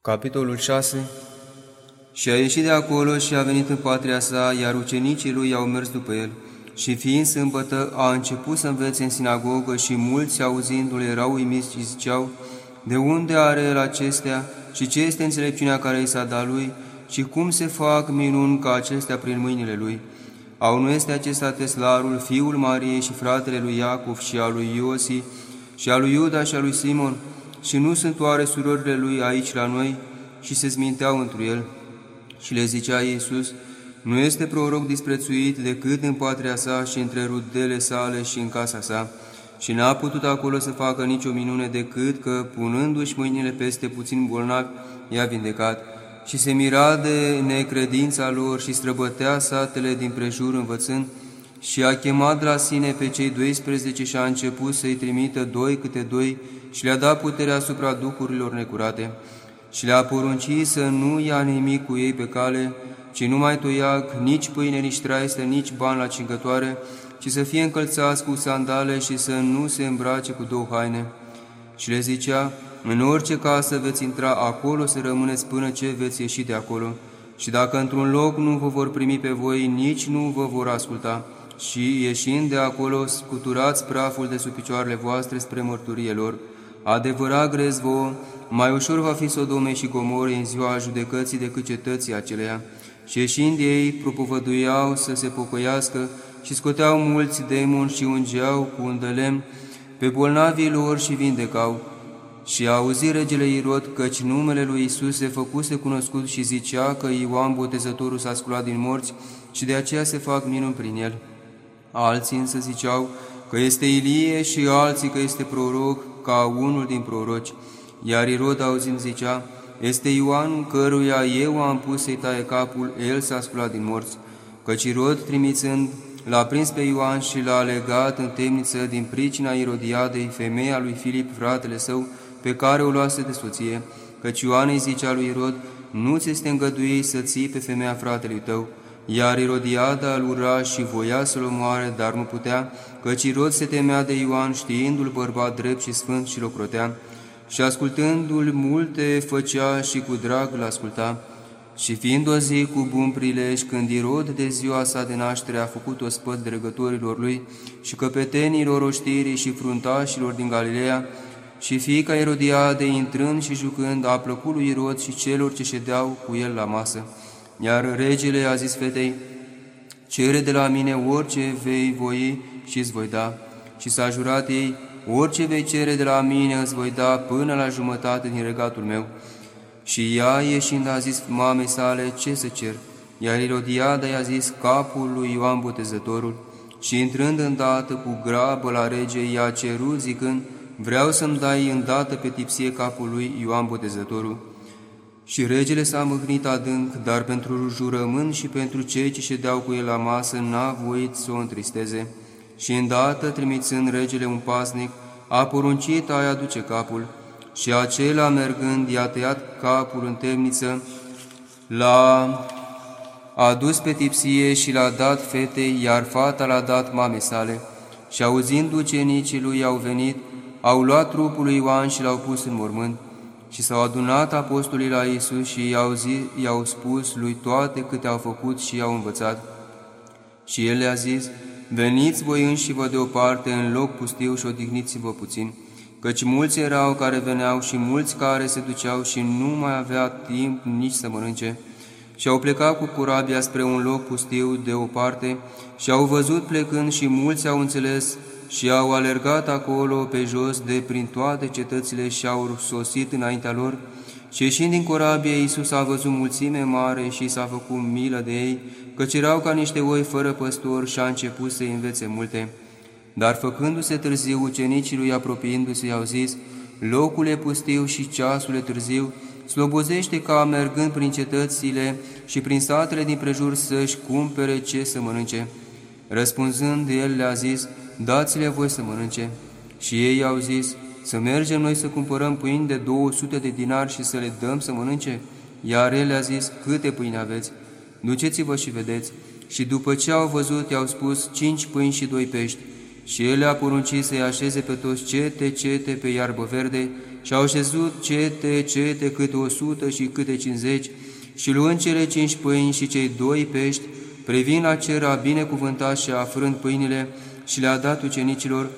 Capitolul 6 Și a ieșit de acolo și a venit în patria sa, iar ucenicii lui au mers după el. Și fiind sâmbătă, a început să învețe în sinagogă și mulți, auzindu-l, erau uimiți și ziceau, De unde are el acestea și ce este înțelepciunea care i s-a dat lui și cum se fac minuni ca acestea prin mâinile lui? Au nu este acesta Teslarul, fiul Mariei și fratele lui Iacov și al lui Iosi și al lui Iuda și al lui Simon? Și nu sunt oare surorile lui aici la noi? Și se zminteau întru el. Și le zicea Iisus, nu este proroc disprețuit decât în patria sa și între rudele sale și în casa sa. Și n-a putut acolo să facă nicio minune decât că, punându-și mâinile peste puțin bolnavi, i-a vindecat. Și se mira de necredința lor și străbătea satele din prejur învățând, și a chemat la sine pe cei 12 și a început să-i trimită doi câte doi și le-a dat puterea asupra duhurilor necurate și le-a poruncit să nu ia nimic cu ei pe cale, ci nu mai toiac, nici pâine, nici traistă, nici bani la cingătoare, ci să fie încălțați cu sandale și să nu se îmbrace cu două haine. Și le zicea, în orice casă veți intra, acolo să rămâneți până ce veți ieși de acolo. Și dacă într-un loc nu vă vor primi pe voi, nici nu vă vor asculta. Și, ieșind de acolo, scuturați praful de sub picioarele voastre spre mărturie lor. Adevărat grez vouă, mai ușor va fi Sodome și Gomore în ziua judecății decât cetății aceleia. Și ieșind ei, propovăduiau să se pocăiască și scoteau mulți demoni și ungeau cu un dălem pe bolnavii lor și vindecau. Și a auzit regele Irod căci numele lui Isus se făcuse cunoscut și zicea că Ioan Botezătorul s-a sculat din morți și de aceea se fac minuni prin el. Alții însă ziceau că este Ilie și alții că este proroc ca unul din proroci. Iar Irod auzind zicea, este Ioan căruia eu am pus să-i taie capul, el s-a sculat din morți. Căci Irod, trimițând, l-a prins pe Ioan și l-a legat în temniță din pricina Irodiadei, femeia lui Filip, fratele său, pe care o luase de soție. Căci Ioan îi zicea lui Irod, nu ți este îngăduit să ții pe femeia fratelui tău. Iar Irodiada îl ura și voia să-l omoare, dar nu putea, căci Irod se temea de Ioan, știindu-l bărbat drept și sfânt și locrotea. Și ascultându-l multe făcea și cu drag îl asculta. Și fiind o zi cu bun prilej, când Irod de ziua sa de naștere a făcut o spăt dregătorilor lui și căpetenilor oștirii și fruntașilor din Galileea, și fiica Erodiade, intrând și jucând, a plăcut lui Irod și celor ce ședeau cu el la masă. Iar regele a zis fetei, Cere de la mine orice vei voi și îți voi da. Și s-a jurat ei, Orice vei cere de la mine îți voi da până la jumătate din regatul meu. Și ea, ieșind, a zis mamei sale, ce să cer? Iar Irodiada i-a zis capul lui Ioan Botezătorul. Și intrând îndată cu grabă la rege, i-a cerut zicând, vreau să-mi dai îndată pe tipsie capul lui Ioan Botezătorul. Și regele s-a mâhnit adânc, dar pentru jurământ și pentru cei ce ședeau cu el la masă n-a voit să o întristeze. Și îndată, trimițând regele un pasnic, a poruncit a-i aduce capul. Și acela, mergând, i-a tăiat capul în temniță, l-a adus pe tipsie și l-a dat fetei, iar fata l-a dat mamei sale. Și auzind ucenicii lui au venit, au luat trupul lui Ioan și l-au pus în mormânt. Și s-au adunat apostolii la Iisus și i-au, zi, i-au spus lui toate câte au făcut și i-au învățat. Și el le-a zis, Veniți voi înși vă deoparte în loc pustiu și odihniți-vă puțin, căci mulți erau care veneau și mulți care se duceau și nu mai avea timp nici să mănânce. Și au plecat cu corabia spre un loc pustiu de o parte și au văzut plecând și mulți au înțeles și au alergat acolo pe jos de prin toate cetățile și au sosit înaintea lor. Și ieșind din corabie, Iisus a văzut mulțime mare și s-a făcut milă de ei, căci erau ca niște oi fără păstor și a început să învețe multe. Dar făcându-se târziu, ucenicii lui apropiindu-se i-au zis, locul e pustiu și ceasul e târziu, slobozește ca mergând prin cetățile și prin satele din prejur să-și cumpere ce să mănânce. Răspunzând, el le-a zis, dați-le voi să mănânce. Și ei au zis, să mergem noi să cumpărăm pâini de 200 de dinari și să le dăm să mănânce? Iar el le-a zis, câte pâini aveți? Duceți-vă și vedeți. Și după ce au văzut, i-au spus, cinci pâini și doi pești. Și el a poruncit să-i așeze pe toți cete, cete pe iarbă verde și au șezut cete, cete, câte o sută și câte cincizeci, și luând cele cinci pâini și cei doi pești, privind la cer, a binecuvântat și afrând pâinile și le-a dat ucenicilor,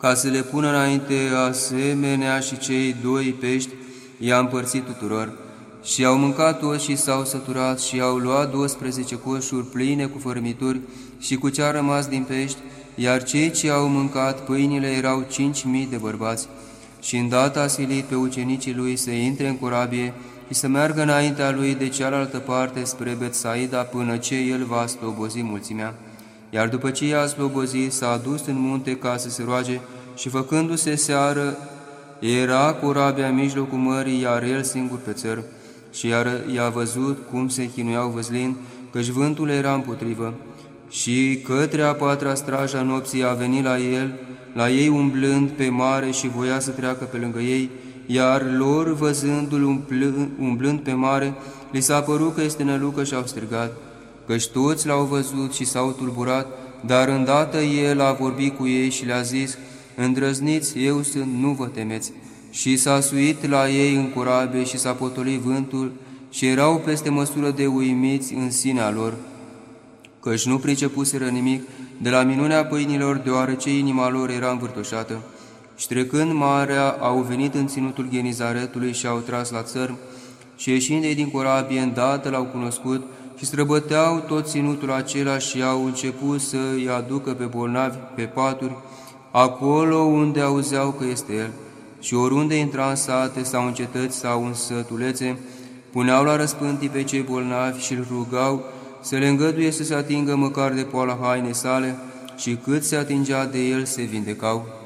ca să le pună înainte asemenea și cei doi pești, i-a împărțit tuturor. Și au mâncat toți și s-au săturat și au luat 12 coșuri pline cu fărmituri și cu ce a rămas din pești, iar cei ce au mâncat pâinile erau cinci mii de bărbați. Și îndată a silit pe ucenicii lui să intre în corabie și să meargă înaintea lui de cealaltă parte spre Betsaida până ce el va slobozi mulțimea. Iar după ce i-a slobozit, s-a dus în munte ca să se roage și făcându-se seară, era corabia în mijlocul mării, iar el singur pe țăr. Și iar i-a văzut cum se chinuiau văzlind, căci vântul era împotrivă. Și către a patra straja nopții a venit la el, la ei umblând pe mare și voia să treacă pe lângă ei, iar lor, văzându-l umblând pe mare, li s-a părut că este nălucă și au strigat, căci toți l-au văzut și s-au tulburat, dar îndată el a vorbit cu ei și le-a zis, Îndrăzniți, eu sunt, nu vă temeți. Și s-a suit la ei în corabie și s-a potolit vântul și erau peste măsură de uimiți în sinea lor, căci nu pricepuseră nimic de la minunea pâinilor, deoarece inima lor era învârtoșată. Și trecând marea, au venit în ținutul Genizaretului și au tras la țărm, și ieșind ei din corabie, îndată l-au cunoscut și străbăteau tot ținutul acela și au început să îi aducă pe bolnavi, pe paturi, acolo unde auzeau că este el. Și oriunde intra în sate sau în cetăți sau în sătulețe, puneau la răspântii pe cei bolnavi și îl rugau să le îngăduie să se atingă măcar de poala hainei sale și cât se atingea de el se vindecau.